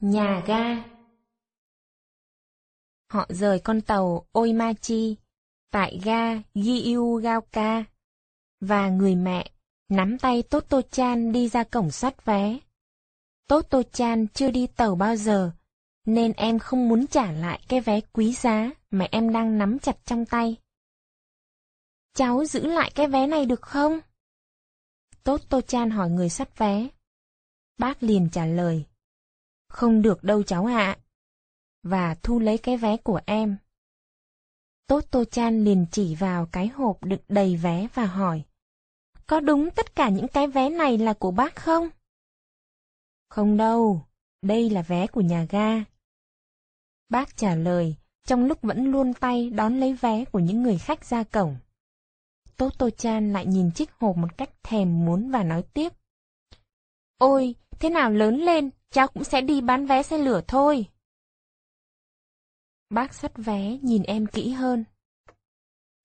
Nhà ga Họ rời con tàu Oimachi tại ga Giyugaoka và người mẹ nắm tay Toto-chan đi ra cổng soát vé. Toto-chan chưa đi tàu bao giờ, nên em không muốn trả lại cái vé quý giá mà em đang nắm chặt trong tay. Cháu giữ lại cái vé này được không? Toto-chan hỏi người soát vé. Bác liền trả lời. Không được đâu cháu ạ. Và thu lấy cái vé của em. Tốt tô Chan liền chỉ vào cái hộp đựng đầy vé và hỏi. Có đúng tất cả những cái vé này là của bác không? Không đâu, đây là vé của nhà ga. Bác trả lời, trong lúc vẫn luôn tay đón lấy vé của những người khách ra cổng. Tốt tô Chan lại nhìn chiếc hộp một cách thèm muốn và nói tiếp. Ôi, thế nào lớn lên, cháu cũng sẽ đi bán vé xe lửa thôi. Bác sắt vé nhìn em kỹ hơn.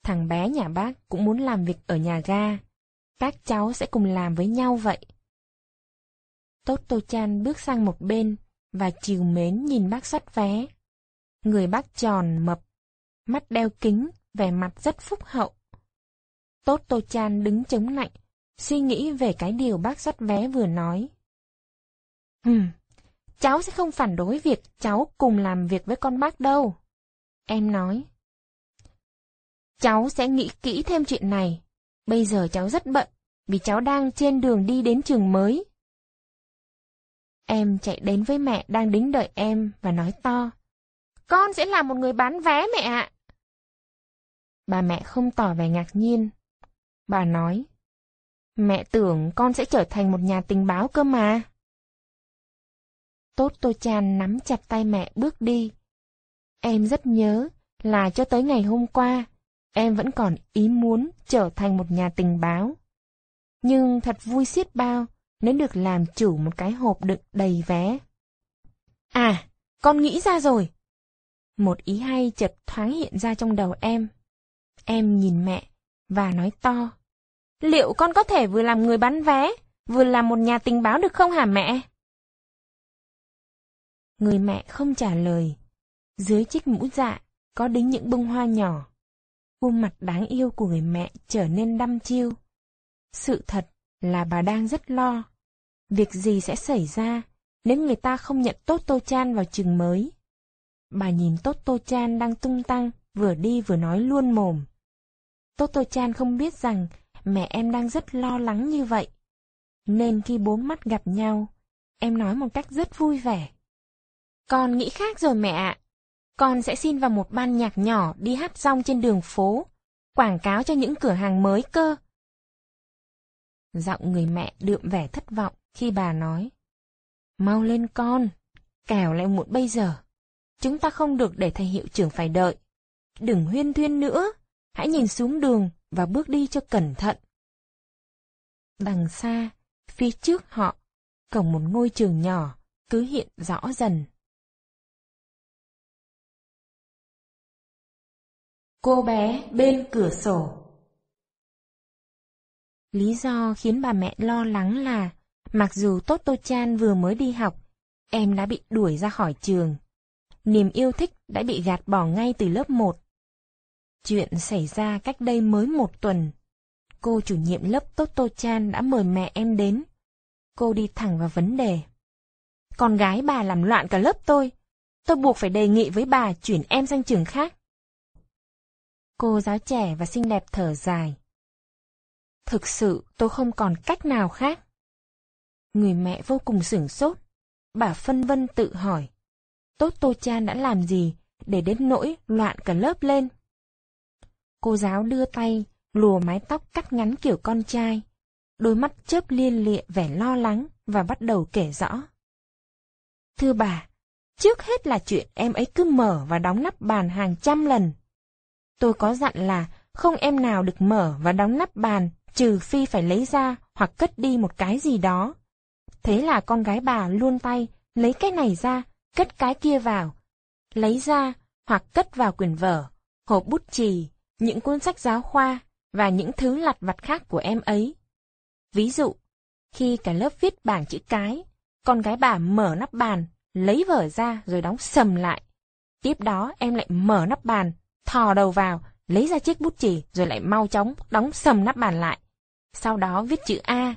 Thằng bé nhà bác cũng muốn làm việc ở nhà ga. Các cháu sẽ cùng làm với nhau vậy. tốt tô Chan bước sang một bên và chiều mến nhìn bác sắt vé. Người bác tròn mập, mắt đeo kính, vẻ mặt rất phúc hậu. tốt tô Chan đứng chống lạnh, suy nghĩ về cái điều bác sắt vé vừa nói. Hừm, cháu sẽ không phản đối việc cháu cùng làm việc với con bác đâu. Em nói. Cháu sẽ nghĩ kỹ thêm chuyện này. Bây giờ cháu rất bận, vì cháu đang trên đường đi đến trường mới. Em chạy đến với mẹ đang đứng đợi em và nói to. Con sẽ là một người bán vé mẹ ạ. Bà mẹ không tỏ vẻ ngạc nhiên. Bà nói. Mẹ tưởng con sẽ trở thành một nhà tình báo cơ mà. Tốt Tô Chan nắm chặt tay mẹ bước đi. Em rất nhớ là cho tới ngày hôm qua, em vẫn còn ý muốn trở thành một nhà tình báo. Nhưng thật vui xiết bao nếu được làm chủ một cái hộp đựng đầy vé. À, con nghĩ ra rồi. Một ý hay chợt thoáng hiện ra trong đầu em. Em nhìn mẹ và nói to. Liệu con có thể vừa làm người bán vé, vừa làm một nhà tình báo được không hả mẹ? Người mẹ không trả lời. Dưới chiếc mũ dạ, có đính những bông hoa nhỏ. Khuôn mặt đáng yêu của người mẹ trở nên đăm chiêu. Sự thật là bà đang rất lo. Việc gì sẽ xảy ra nếu người ta không nhận tốt Tô Chan vào trường mới? Bà nhìn Tốt Tô Chan đang tung tăng, vừa đi vừa nói luôn mồm. Tốt Tô Chan không biết rằng mẹ em đang rất lo lắng như vậy. Nên khi bốn mắt gặp nhau, em nói một cách rất vui vẻ. Con nghĩ khác rồi mẹ ạ. Con sẽ xin vào một ban nhạc nhỏ đi hát rong trên đường phố, quảng cáo cho những cửa hàng mới cơ. Giọng người mẹ đượm vẻ thất vọng khi bà nói. Mau lên con, kẻo lại muộn bây giờ. Chúng ta không được để thầy hiệu trưởng phải đợi. Đừng huyên thuyên nữa, hãy nhìn xuống đường và bước đi cho cẩn thận. Đằng xa, phía trước họ, cổng một ngôi trường nhỏ, cứ hiện rõ dần. Cô bé bên cửa sổ Lý do khiến bà mẹ lo lắng là, mặc dù Toto Chan vừa mới đi học, em đã bị đuổi ra khỏi trường. Niềm yêu thích đã bị gạt bỏ ngay từ lớp 1. Chuyện xảy ra cách đây mới một tuần. Cô chủ nhiệm lớp Toto Chan đã mời mẹ em đến. Cô đi thẳng vào vấn đề. Con gái bà làm loạn cả lớp tôi. Tôi buộc phải đề nghị với bà chuyển em sang trường khác. Cô giáo trẻ và xinh đẹp thở dài. Thực sự, tôi không còn cách nào khác. Người mẹ vô cùng sửng sốt. Bà phân vân tự hỏi. Tốt Tô Chan đã làm gì để đến nỗi loạn cả lớp lên? Cô giáo đưa tay, lùa mái tóc cắt ngắn kiểu con trai. Đôi mắt chớp liên lịa vẻ lo lắng và bắt đầu kể rõ. Thưa bà, trước hết là chuyện em ấy cứ mở và đóng nắp bàn hàng trăm lần. Tôi có dặn là không em nào được mở và đóng nắp bàn trừ phi phải lấy ra hoặc cất đi một cái gì đó. Thế là con gái bà luôn tay, lấy cái này ra, cất cái kia vào. Lấy ra hoặc cất vào quyển vở, hộp bút chì, những cuốn sách giáo khoa và những thứ lặt vặt khác của em ấy. Ví dụ, khi cả lớp viết bảng chữ cái, con gái bà mở nắp bàn, lấy vở ra rồi đóng sầm lại. Tiếp đó em lại mở nắp bàn, thò đầu vào, lấy ra chiếc bút chì rồi lại mau chóng đóng sầm nắp bàn lại. Sau đó viết chữ A.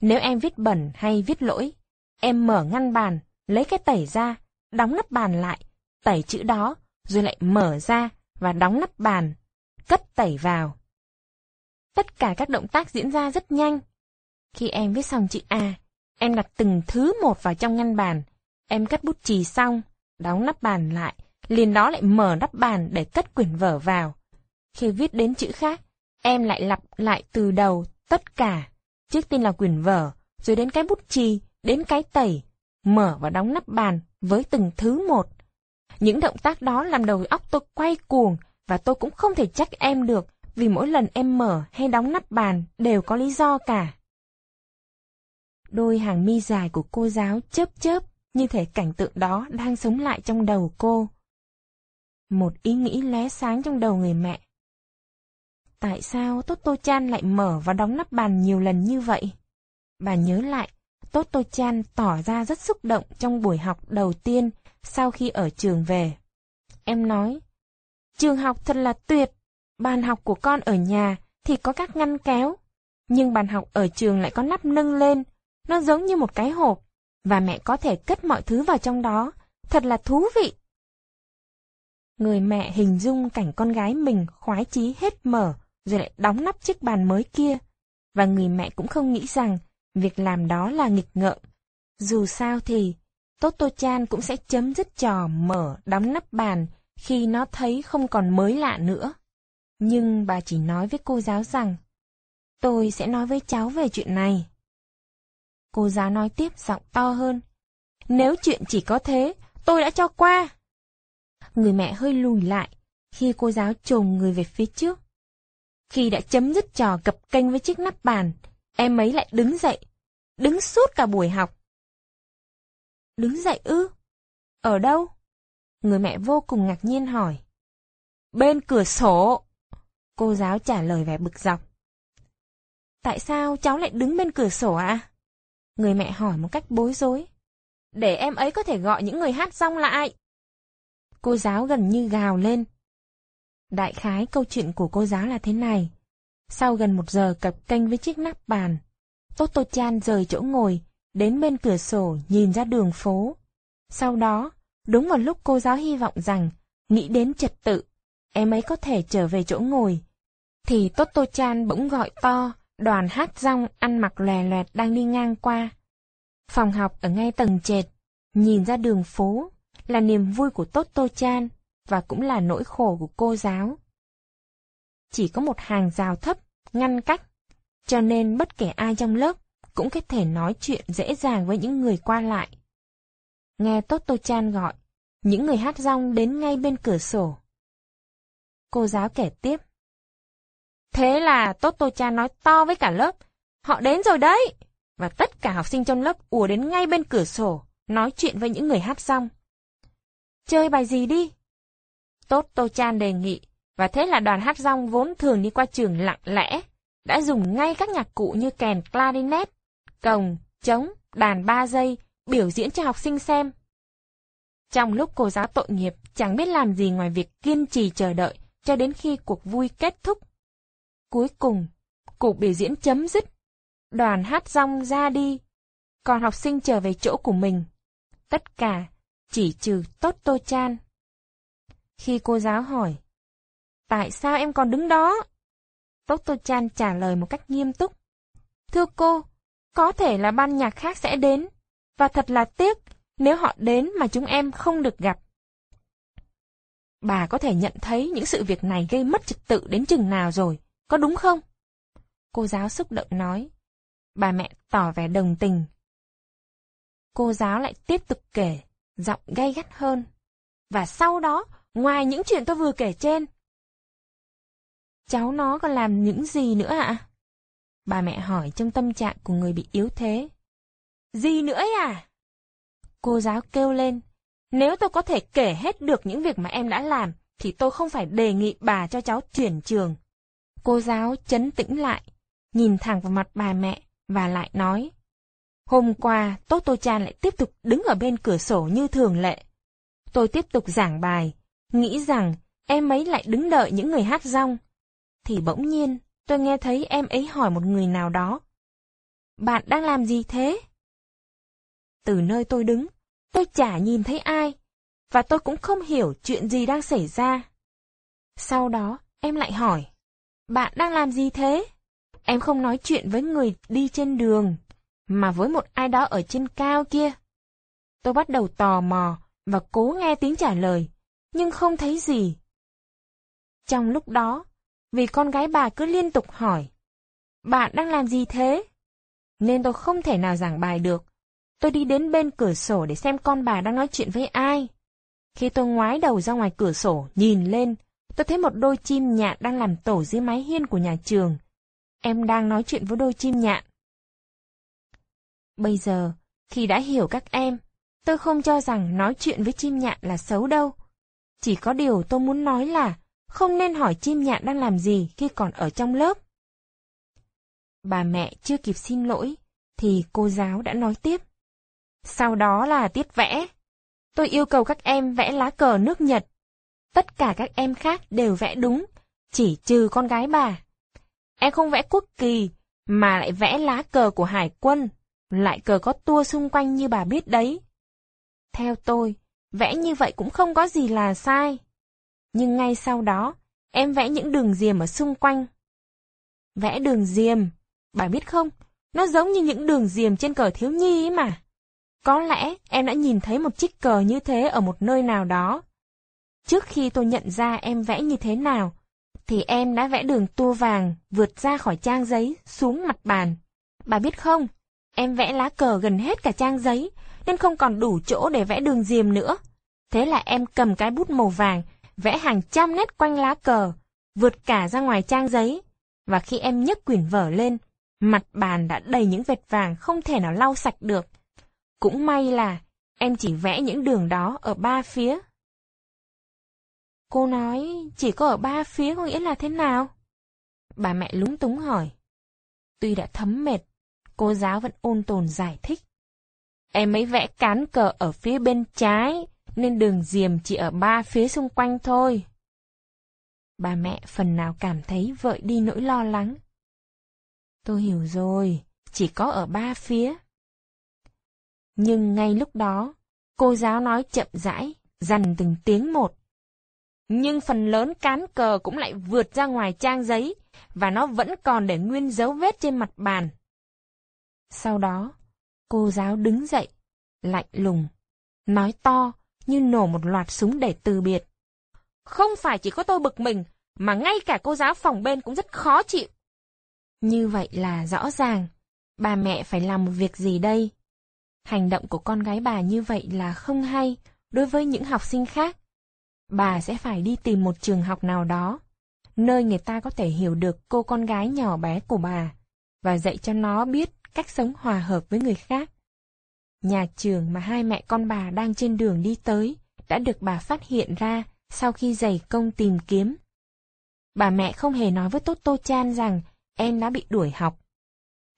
Nếu em viết bẩn hay viết lỗi, em mở ngăn bàn, lấy cái tẩy ra, đóng nắp bàn lại, tẩy chữ đó, rồi lại mở ra và đóng nắp bàn, cất tẩy vào. Tất cả các động tác diễn ra rất nhanh. Khi em viết xong chữ A, em đặt từng thứ một vào trong ngăn bàn. Em cất bút chì xong, đóng nắp bàn lại, liền đó lại mở nắp bàn để cất quyển vở vào. Khi viết đến chữ khác, em lại lặp lại từ đầu tất cả. Trước tiên là quyển vở, rồi đến cái bút chì, đến cái tẩy, mở và đóng nắp bàn với từng thứ một. Những động tác đó làm đầu óc tôi quay cuồng và tôi cũng không thể trách em được vì mỗi lần em mở hay đóng nắp bàn đều có lý do cả. Đôi hàng mi dài của cô giáo chớp chớp như thể cảnh tượng đó đang sống lại trong đầu cô. Một ý nghĩ lóe sáng trong đầu người mẹ. Tại sao Toto Chan lại mở và đóng nắp bàn nhiều lần như vậy? Bà nhớ lại, Toto Chan tỏ ra rất xúc động trong buổi học đầu tiên sau khi ở trường về. Em nói, trường học thật là tuyệt, bàn học của con ở nhà thì có các ngăn kéo, nhưng bàn học ở trường lại có nắp nâng lên, nó giống như một cái hộp, và mẹ có thể cất mọi thứ vào trong đó, thật là thú vị. Người mẹ hình dung cảnh con gái mình khoái chí hết mở, rồi lại đóng nắp chiếc bàn mới kia, và người mẹ cũng không nghĩ rằng việc làm đó là nghịch ngợm. Dù sao thì, Toto Chan cũng sẽ chấm dứt trò mở đóng nắp bàn khi nó thấy không còn mới lạ nữa. Nhưng bà chỉ nói với cô giáo rằng, tôi sẽ nói với cháu về chuyện này. Cô giáo nói tiếp giọng to hơn, nếu chuyện chỉ có thế, tôi đã cho qua. Người mẹ hơi lùi lại, khi cô giáo trồm người về phía trước. Khi đã chấm dứt trò cập kênh với chiếc nắp bàn, em ấy lại đứng dậy, đứng suốt cả buổi học. Đứng dậy ư? Ở đâu? Người mẹ vô cùng ngạc nhiên hỏi. Bên cửa sổ. Cô giáo trả lời vẻ bực dọc. Tại sao cháu lại đứng bên cửa sổ ạ? À? Người mẹ hỏi một cách bối rối. Để em ấy có thể gọi những người hát xong lại. Cô giáo gần như gào lên. Đại khái câu chuyện của cô giáo là thế này. Sau gần một giờ cập kênh với chiếc nắp bàn, Toto Chan rời chỗ ngồi, đến bên cửa sổ nhìn ra đường phố. Sau đó, đúng vào lúc cô giáo hy vọng rằng, nghĩ đến trật tự, em ấy có thể trở về chỗ ngồi, thì Toto Chan bỗng gọi to, đoàn hát rong ăn mặc lè loẹt đang đi ngang qua. Phòng học ở ngay tầng trệt, nhìn ra đường phố, là niềm vui của Toto Chan và cũng là nỗi khổ của cô giáo. Chỉ có một hàng rào thấp, ngăn cách, cho nên bất kể ai trong lớp cũng có thể nói chuyện dễ dàng với những người qua lại. Nghe Toto Chan gọi, những người hát rong đến ngay bên cửa sổ. Cô giáo kể tiếp. Thế là Toto Chan nói to với cả lớp, họ đến rồi đấy! Và tất cả học sinh trong lớp ùa đến ngay bên cửa sổ, nói chuyện với những người hát rong. Chơi bài gì đi? Toto Chan đề nghị, và thế là đoàn hát rong vốn thường đi qua trường lặng lẽ, đã dùng ngay các nhạc cụ như kèn clarinet, cồng, trống, đàn ba dây, biểu diễn cho học sinh xem. Trong lúc cô giáo tội nghiệp chẳng biết làm gì ngoài việc kiên trì chờ đợi cho đến khi cuộc vui kết thúc. Cuối cùng, cuộc biểu diễn chấm dứt, đoàn hát rong ra đi, còn học sinh trở về chỗ của mình. Tất cả chỉ trừ tốt tô Chan. Khi cô giáo hỏi, tại sao em còn đứng đó? tốt tô Chan trả lời một cách nghiêm túc. Thưa cô, có thể là ban nhạc khác sẽ đến, và thật là tiếc nếu họ đến mà chúng em không được gặp. Bà có thể nhận thấy những sự việc này gây mất trật tự đến chừng nào rồi, có đúng không? Cô giáo xúc động nói. Bà mẹ tỏ vẻ đồng tình. Cô giáo lại tiếp tục kể, giọng gay gắt hơn. Và sau đó, ngoài những chuyện tôi vừa kể trên, cháu nó còn làm những gì nữa ạ? Bà mẹ hỏi trong tâm trạng của người bị yếu thế. Gì nữa à? Cô giáo kêu lên. Nếu tôi có thể kể hết được những việc mà em đã làm, thì tôi không phải đề nghị bà cho cháu chuyển trường. Cô giáo chấn tĩnh lại, nhìn thẳng vào mặt bà mẹ, và lại nói. Hôm qua, Tốt Tô Chan lại tiếp tục đứng ở bên cửa sổ như thường lệ. Tôi tiếp tục giảng bài, nghĩ rằng em ấy lại đứng đợi những người hát rong. Thì bỗng nhiên, tôi nghe thấy em ấy hỏi một người nào đó. Bạn đang làm gì thế? Từ nơi tôi đứng, tôi chả nhìn thấy ai, và tôi cũng không hiểu chuyện gì đang xảy ra. Sau đó, em lại hỏi, bạn đang làm gì thế? Em không nói chuyện với người đi trên đường, mà với một ai đó ở trên cao kia. Tôi bắt đầu tò mò và cố nghe tiếng trả lời, nhưng không thấy gì. Trong lúc đó, vì con gái bà cứ liên tục hỏi, bạn đang làm gì thế? Nên tôi không thể nào giảng bài được. Tôi đi đến bên cửa sổ để xem con bà đang nói chuyện với ai. Khi tôi ngoái đầu ra ngoài cửa sổ, nhìn lên, tôi thấy một đôi chim nhạn đang làm tổ dưới mái hiên của nhà trường. Em đang nói chuyện với đôi chim nhạn. Bây giờ, khi đã hiểu các em, tôi không cho rằng nói chuyện với chim nhạn là xấu đâu. Chỉ có điều tôi muốn nói là không nên hỏi chim nhạn đang làm gì khi còn ở trong lớp. Bà mẹ chưa kịp xin lỗi, thì cô giáo đã nói tiếp. Sau đó là tiết vẽ. Tôi yêu cầu các em vẽ lá cờ nước Nhật. Tất cả các em khác đều vẽ đúng, chỉ trừ con gái bà. Em không vẽ quốc kỳ, mà lại vẽ lá cờ của hải quân, lại cờ có tua xung quanh như bà biết đấy. Theo tôi, vẽ như vậy cũng không có gì là sai. Nhưng ngay sau đó, em vẽ những đường diềm ở xung quanh. Vẽ đường diềm, bà biết không, nó giống như những đường diềm trên cờ thiếu nhi ấy mà. Có lẽ em đã nhìn thấy một chiếc cờ như thế ở một nơi nào đó. Trước khi tôi nhận ra em vẽ như thế nào, thì em đã vẽ đường tua vàng vượt ra khỏi trang giấy xuống mặt bàn. Bà biết không, em vẽ lá cờ gần hết cả trang giấy, nên không còn đủ chỗ để vẽ đường diềm nữa. Thế là em cầm cái bút màu vàng, vẽ hàng trăm nét quanh lá cờ, vượt cả ra ngoài trang giấy. Và khi em nhấc quyển vở lên, mặt bàn đã đầy những vệt vàng không thể nào lau sạch được. Cũng may là em chỉ vẽ những đường đó ở ba phía. Cô nói chỉ có ở ba phía có nghĩa là thế nào? Bà mẹ lúng túng hỏi. Tuy đã thấm mệt, cô giáo vẫn ôn tồn giải thích. Em ấy vẽ cán cờ ở phía bên trái, nên đường diềm chỉ ở ba phía xung quanh thôi. Bà mẹ phần nào cảm thấy vợi đi nỗi lo lắng. Tôi hiểu rồi, chỉ có ở ba phía. Nhưng ngay lúc đó, cô giáo nói chậm rãi, dằn từng tiếng một. Nhưng phần lớn cán cờ cũng lại vượt ra ngoài trang giấy, và nó vẫn còn để nguyên dấu vết trên mặt bàn. Sau đó, cô giáo đứng dậy, lạnh lùng, nói to như nổ một loạt súng để từ biệt. Không phải chỉ có tôi bực mình, mà ngay cả cô giáo phòng bên cũng rất khó chịu. Như vậy là rõ ràng, bà mẹ phải làm một việc gì đây? Hành động của con gái bà như vậy là không hay đối với những học sinh khác. Bà sẽ phải đi tìm một trường học nào đó, nơi người ta có thể hiểu được cô con gái nhỏ bé của bà, và dạy cho nó biết cách sống hòa hợp với người khác. Nhà trường mà hai mẹ con bà đang trên đường đi tới đã được bà phát hiện ra sau khi dày công tìm kiếm. Bà mẹ không hề nói với Tốt Tô Chan rằng em đã bị đuổi học.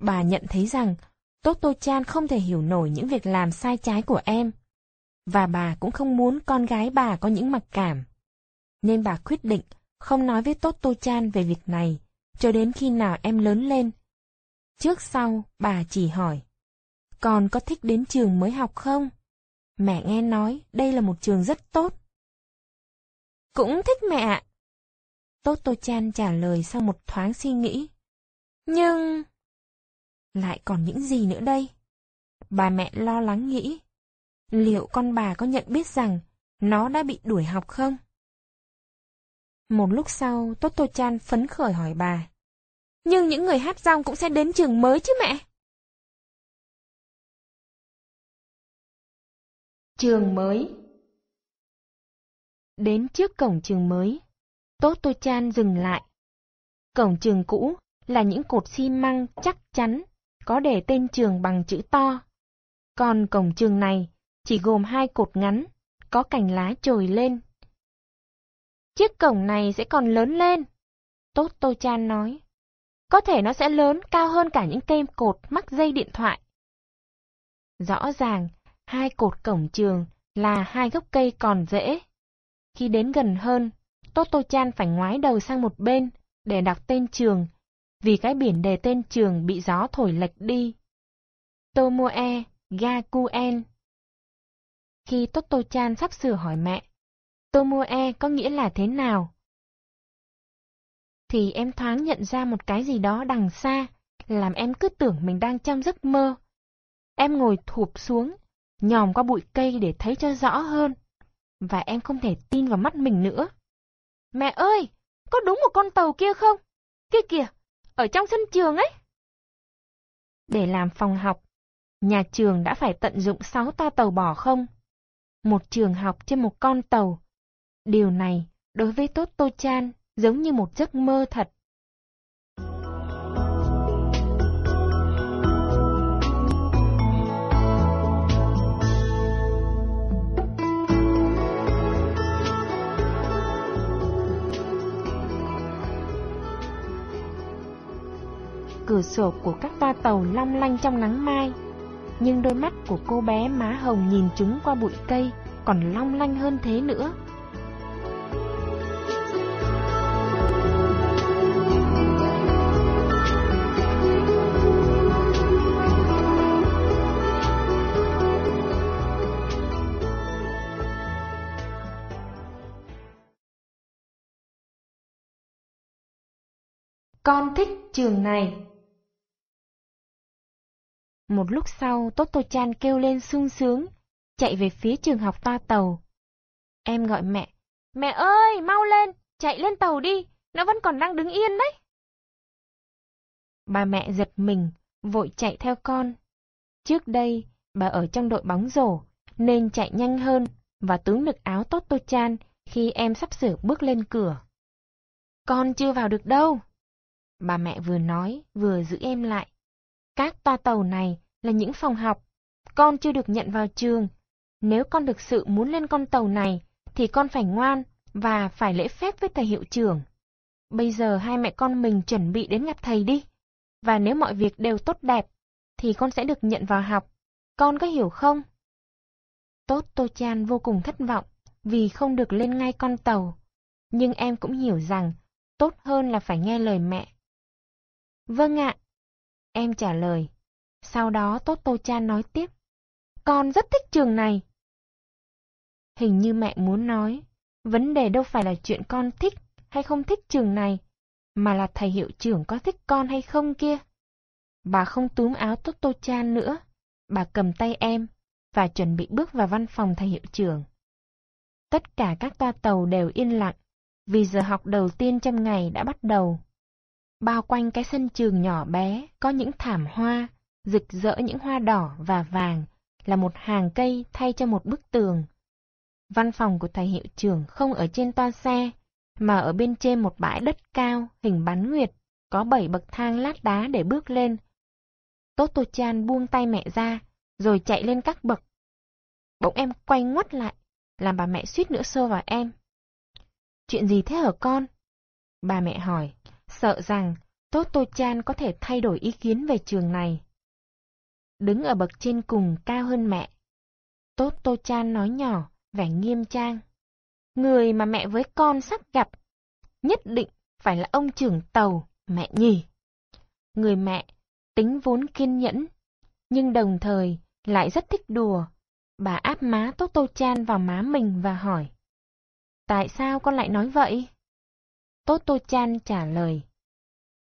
Bà nhận thấy rằng Tốt Tô Chan không thể hiểu nổi những việc làm sai trái của em. Và bà cũng không muốn con gái bà có những mặc cảm. Nên bà quyết định không nói với Tốt Tô Chan về việc này, cho đến khi nào em lớn lên. Trước sau, bà chỉ hỏi. Con có thích đến trường mới học không? Mẹ nghe nói đây là một trường rất tốt. Cũng thích mẹ ạ. Tốt Tô Chan trả lời sau một thoáng suy nghĩ. Nhưng... Lại còn những gì nữa đây? Bà mẹ lo lắng nghĩ. Liệu con bà có nhận biết rằng nó đã bị đuổi học không? Một lúc sau, Tốt Tô Chan phấn khởi hỏi bà. Nhưng những người hát rong cũng sẽ đến trường mới chứ mẹ? Trường mới Đến trước cổng trường mới, Tốt Tô Chan dừng lại. Cổng trường cũ là những cột xi măng chắc chắn, có để tên trường bằng chữ to. Còn cổng trường này chỉ gồm hai cột ngắn, có cành lá trồi lên. Chiếc cổng này sẽ còn lớn lên, Tốt Tô Chan nói. Có thể nó sẽ lớn cao hơn cả những cây cột mắc dây điện thoại. Rõ ràng, hai cột cổng trường là hai gốc cây còn dễ. Khi đến gần hơn, Toto Chan phải ngoái đầu sang một bên để đọc tên trường, vì cái biển đề tên trường bị gió thổi lệch đi. Tomoe Gakuen Khi Toto Chan sắp sửa hỏi mẹ, Tomoe có nghĩa là thế nào? Thì em thoáng nhận ra một cái gì đó đằng xa, làm em cứ tưởng mình đang trong giấc mơ. Em ngồi thụp xuống, nhòm qua bụi cây để thấy cho rõ hơn. Và em không thể tin vào mắt mình nữa. Mẹ ơi, có đúng một con tàu kia không? Kia kìa, ở trong sân trường ấy. Để làm phòng học, nhà trường đã phải tận dụng 6 toa tàu bỏ không? Một trường học trên một con tàu. Điều này, đối với Tốt Tô Chan, giống như một giấc mơ thật. Cửa sổ của các toa tàu long lanh trong nắng mai. Nhưng đôi mắt của cô bé má hồng nhìn chúng qua bụi cây còn long lanh hơn thế nữa. Con thích trường này. Một lúc sau, Toto Chan kêu lên sung sướng, chạy về phía trường học toa tàu. Em gọi mẹ. Mẹ ơi, mau lên, chạy lên tàu đi, nó vẫn còn đang đứng yên đấy. Bà mẹ giật mình, vội chạy theo con. Trước đây, bà ở trong đội bóng rổ, nên chạy nhanh hơn và túm được áo Toto Chan khi em sắp sửa bước lên cửa. Con chưa vào được đâu. Bà mẹ vừa nói, vừa giữ em lại. Các toa tàu này là những phòng học. Con chưa được nhận vào trường. Nếu con thực sự muốn lên con tàu này, thì con phải ngoan và phải lễ phép với thầy hiệu trưởng. Bây giờ hai mẹ con mình chuẩn bị đến gặp thầy đi. Và nếu mọi việc đều tốt đẹp, thì con sẽ được nhận vào học. Con có hiểu không? Tốt Tô Chan vô cùng thất vọng vì không được lên ngay con tàu. Nhưng em cũng hiểu rằng tốt hơn là phải nghe lời mẹ. Vâng ạ, Em trả lời. Sau đó Toto Chan nói tiếp. Con rất thích trường này. Hình như mẹ muốn nói, vấn đề đâu phải là chuyện con thích hay không thích trường này, mà là thầy hiệu trưởng có thích con hay không kia. Bà không túm áo Toto Chan nữa, bà cầm tay em và chuẩn bị bước vào văn phòng thầy hiệu trưởng. Tất cả các toa tàu đều yên lặng, vì giờ học đầu tiên trong ngày đã bắt đầu. Bao quanh cái sân trường nhỏ bé có những thảm hoa, rực rỡ những hoa đỏ và vàng, là một hàng cây thay cho một bức tường. Văn phòng của thầy hiệu trưởng không ở trên toa xe, mà ở bên trên một bãi đất cao hình bán nguyệt, có bảy bậc thang lát đá để bước lên. Toto Chan buông tay mẹ ra, rồi chạy lên các bậc. Bỗng em quay ngoắt lại, làm bà mẹ suýt nữa sơ vào em. Chuyện gì thế hả con? Bà mẹ hỏi sợ rằng Toto Chan có thể thay đổi ý kiến về trường này. Đứng ở bậc trên cùng cao hơn mẹ. Toto Chan nói nhỏ, vẻ nghiêm trang. Người mà mẹ với con sắp gặp, nhất định phải là ông trưởng tàu, mẹ nhỉ. Người mẹ, tính vốn kiên nhẫn, nhưng đồng thời lại rất thích đùa. Bà áp má Toto Chan vào má mình và hỏi. Tại sao con lại nói vậy? Toto Chan trả lời.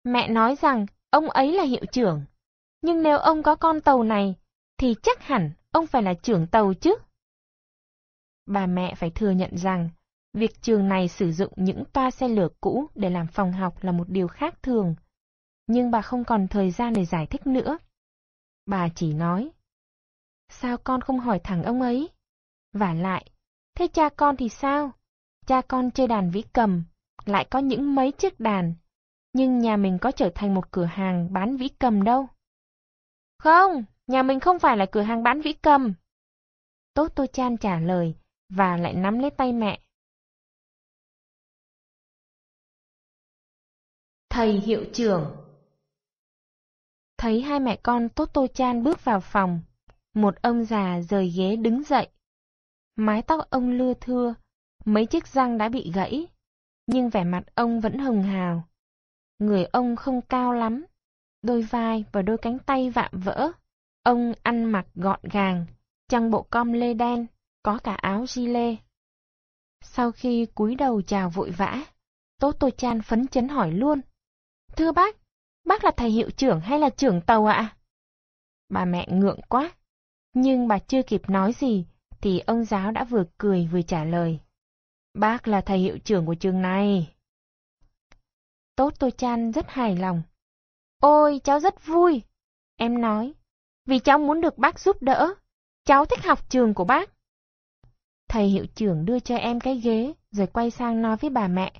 Mẹ nói rằng ông ấy là hiệu trưởng, nhưng nếu ông có con tàu này, thì chắc hẳn ông phải là trưởng tàu chứ. Bà mẹ phải thừa nhận rằng, việc trường này sử dụng những toa xe lửa cũ để làm phòng học là một điều khác thường, nhưng bà không còn thời gian để giải thích nữa. Bà chỉ nói, sao con không hỏi thẳng ông ấy? Và lại, thế cha con thì sao? Cha con chơi đàn vĩ cầm, lại có những mấy chiếc đàn, nhưng nhà mình có trở thành một cửa hàng bán vĩ cầm đâu. Không, nhà mình không phải là cửa hàng bán vĩ cầm. Tốt Tô Chan trả lời và lại nắm lấy tay mẹ. Thầy hiệu trưởng Thấy hai mẹ con Tốt Tô Chan bước vào phòng, Một ông già rời ghế đứng dậy. Mái tóc ông lưa thưa, mấy chiếc răng đã bị gãy, nhưng vẻ mặt ông vẫn hồng hào. Người ông không cao lắm, đôi vai và đôi cánh tay vạm vỡ. Ông ăn mặc gọn gàng, trong bộ com lê đen, có cả áo gilet. Sau khi cúi đầu chào vội vã, Tốt Tô Chan phấn chấn hỏi luôn. Thưa bác, bác là thầy hiệu trưởng hay là trưởng tàu ạ? Bà mẹ ngượng quá, nhưng bà chưa kịp nói gì, thì ông giáo đã vừa cười vừa trả lời. Bác là thầy hiệu trưởng của trường này. Tốt Tô Chan rất hài lòng. Ôi, cháu rất vui. Em nói, vì cháu muốn được bác giúp đỡ. Cháu thích học trường của bác. Thầy hiệu trưởng đưa cho em cái ghế, rồi quay sang nói với bà mẹ.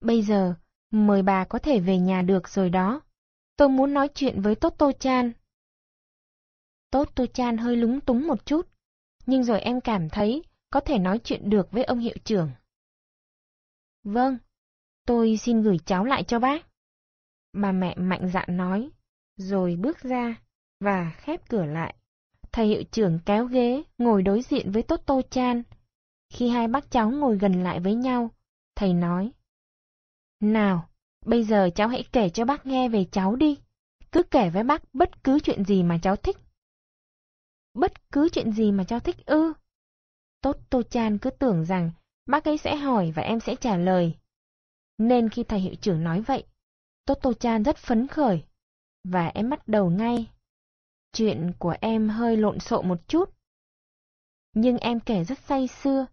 Bây giờ, mời bà có thể về nhà được rồi đó. Tôi muốn nói chuyện với Tốt Tô Chan. Tốt Tô Chan hơi lúng túng một chút, nhưng rồi em cảm thấy có thể nói chuyện được với ông hiệu trưởng. Vâng, tôi xin gửi cháu lại cho bác. Bà mẹ mạnh dạn nói, rồi bước ra và khép cửa lại. Thầy hiệu trưởng kéo ghế, ngồi đối diện với Tốt Tô Chan. Khi hai bác cháu ngồi gần lại với nhau, thầy nói. Nào, bây giờ cháu hãy kể cho bác nghe về cháu đi. Cứ kể với bác bất cứ chuyện gì mà cháu thích. Bất cứ chuyện gì mà cháu thích ư? Tốt Tô Chan cứ tưởng rằng bác ấy sẽ hỏi và em sẽ trả lời. Nên khi thầy hiệu trưởng nói vậy, Tốt Tô Chan rất phấn khởi. Và em bắt đầu ngay. Chuyện của em hơi lộn xộn một chút. Nhưng em kể rất say xưa.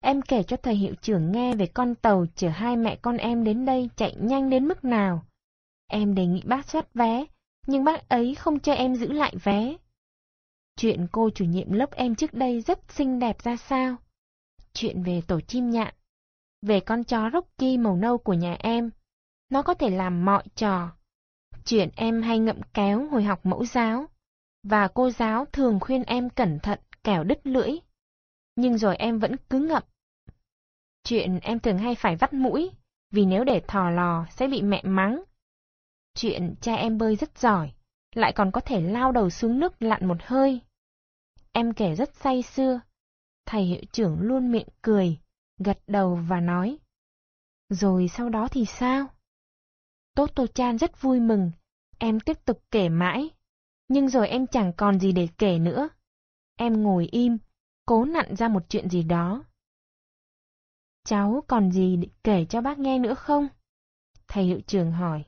Em kể cho thầy hiệu trưởng nghe về con tàu chở hai mẹ con em đến đây chạy nhanh đến mức nào. Em đề nghị bác soát vé, nhưng bác ấy không cho em giữ lại vé. Chuyện cô chủ nhiệm lớp em trước đây rất xinh đẹp ra sao. Chuyện về tổ chim nhạn. Về con chó Rocky màu nâu của nhà em. Nó có thể làm mọi trò. Chuyện em hay ngậm kéo hồi học mẫu giáo. Và cô giáo thường khuyên em cẩn thận kẻo đứt lưỡi. Nhưng rồi em vẫn cứ ngậm. Chuyện em thường hay phải vắt mũi, vì nếu để thò lò sẽ bị mẹ mắng. Chuyện cha em bơi rất giỏi, lại còn có thể lao đầu xuống nước lặn một hơi. Em kể rất say xưa. Thầy hiệu trưởng luôn miệng cười, gật đầu và nói. Rồi sau đó thì sao? Tốt Tô Chan rất vui mừng, em tiếp tục kể mãi. Nhưng rồi em chẳng còn gì để kể nữa. Em ngồi im, cố nặn ra một chuyện gì đó. Cháu còn gì để kể cho bác nghe nữa không? Thầy hiệu trưởng hỏi.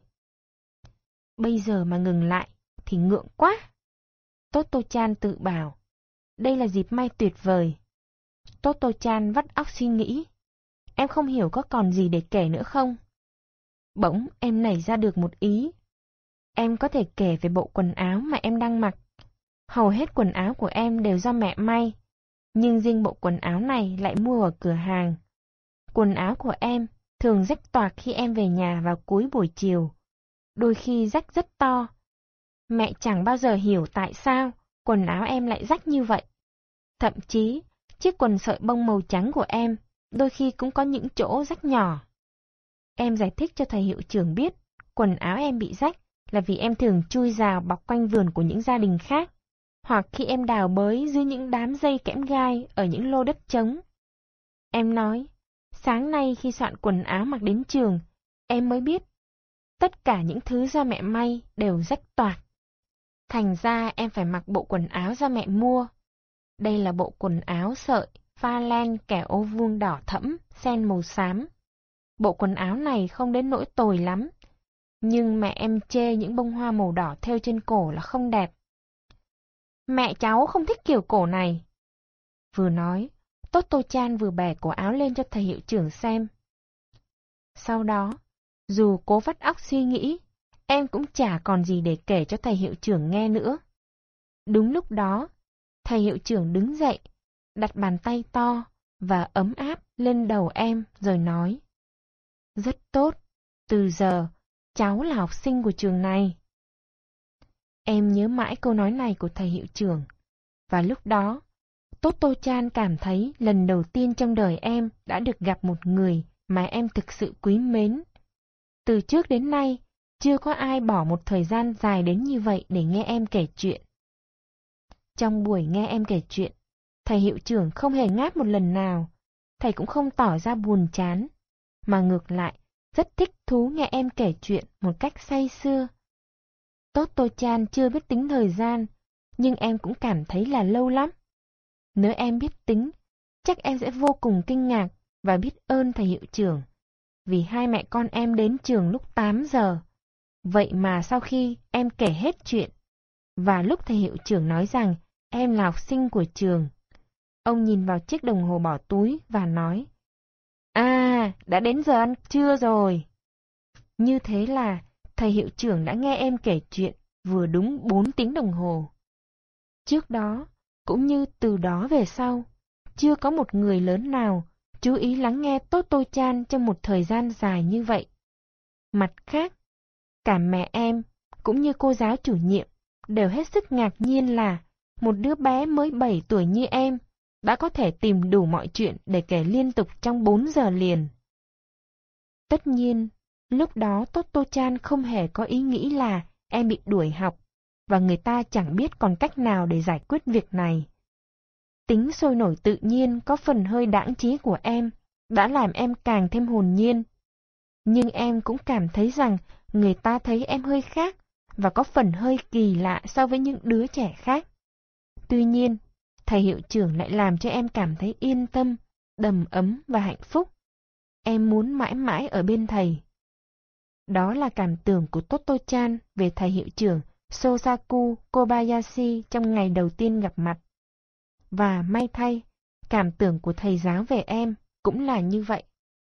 Bây giờ mà ngừng lại thì ngượng quá. Tốt Tô Chan tự bảo. Đây là dịp may tuyệt vời. Tốt Chan vắt óc suy nghĩ. Em không hiểu có còn gì để kể nữa không? Bỗng em nảy ra được một ý. Em có thể kể về bộ quần áo mà em đang mặc. Hầu hết quần áo của em đều do mẹ may. Nhưng riêng bộ quần áo này lại mua ở cửa hàng. Quần áo của em thường rách toạc khi em về nhà vào cuối buổi chiều. Đôi khi rách rất to. Mẹ chẳng bao giờ hiểu tại sao quần áo em lại rách như vậy. Thậm chí, chiếc quần sợi bông màu trắng của em đôi khi cũng có những chỗ rách nhỏ. Em giải thích cho thầy hiệu trưởng biết, quần áo em bị rách là vì em thường chui rào bọc quanh vườn của những gia đình khác, hoặc khi em đào bới dưới những đám dây kẽm gai ở những lô đất trống. Em nói, sáng nay khi soạn quần áo mặc đến trường, em mới biết, tất cả những thứ do mẹ may đều rách toạc. Thành ra em phải mặc bộ quần áo do mẹ mua. Đây là bộ quần áo sợi, pha len kẻ ô vuông đỏ thẫm, sen màu xám. Bộ quần áo này không đến nỗi tồi lắm, nhưng mẹ em chê những bông hoa màu đỏ theo trên cổ là không đẹp. Mẹ cháu không thích kiểu cổ này. Vừa nói, Tốt Tô Chan vừa bẻ cổ áo lên cho thầy hiệu trưởng xem. Sau đó, dù cố vắt óc suy nghĩ, em cũng chả còn gì để kể cho thầy hiệu trưởng nghe nữa. Đúng lúc đó, thầy hiệu trưởng đứng dậy, đặt bàn tay to và ấm áp lên đầu em rồi nói. Rất tốt, từ giờ cháu là học sinh của trường này. Em nhớ mãi câu nói này của thầy hiệu trưởng. Và lúc đó, Tốt Tô Chan cảm thấy lần đầu tiên trong đời em đã được gặp một người mà em thực sự quý mến. Từ trước đến nay, chưa có ai bỏ một thời gian dài đến như vậy để nghe em kể chuyện. Trong buổi nghe em kể chuyện, thầy hiệu trưởng không hề ngáp một lần nào, thầy cũng không tỏ ra buồn chán, mà ngược lại, rất thích thú nghe em kể chuyện một cách say sưa. Tốt Tô Chan chưa biết tính thời gian, nhưng em cũng cảm thấy là lâu lắm. Nếu em biết tính, chắc em sẽ vô cùng kinh ngạc và biết ơn thầy hiệu trưởng. Vì hai mẹ con em đến trường lúc 8 giờ. Vậy mà sau khi em kể hết chuyện, và lúc thầy hiệu trưởng nói rằng em là học sinh của trường, ông nhìn vào chiếc đồng hồ bỏ túi và nói, À, đã đến giờ ăn trưa rồi. Như thế là thầy hiệu trưởng đã nghe em kể chuyện vừa đúng 4 tiếng đồng hồ. Trước đó, cũng như từ đó về sau, chưa có một người lớn nào chú ý lắng nghe Tốt tôi Chan trong một thời gian dài như vậy. Mặt khác, cả mẹ em, cũng như cô giáo chủ nhiệm, đều hết sức ngạc nhiên là một đứa bé mới 7 tuổi như em đã có thể tìm đủ mọi chuyện để kể liên tục trong 4 giờ liền. Tất nhiên, lúc đó Toto-chan không hề có ý nghĩ là em bị đuổi học, và người ta chẳng biết còn cách nào để giải quyết việc này. Tính sôi nổi tự nhiên có phần hơi đãng trí của em, đã làm em càng thêm hồn nhiên. Nhưng em cũng cảm thấy rằng người ta thấy em hơi khác, và có phần hơi kỳ lạ so với những đứa trẻ khác. Tuy nhiên, thầy hiệu trưởng lại làm cho em cảm thấy yên tâm, đầm ấm và hạnh phúc. Em muốn mãi mãi ở bên thầy. Đó là cảm tưởng của Toto-chan về thầy hiệu trưởng Sosaku Kobayashi trong ngày đầu tiên gặp mặt. Và may thay, cảm tưởng của thầy giáo về em cũng là như vậy.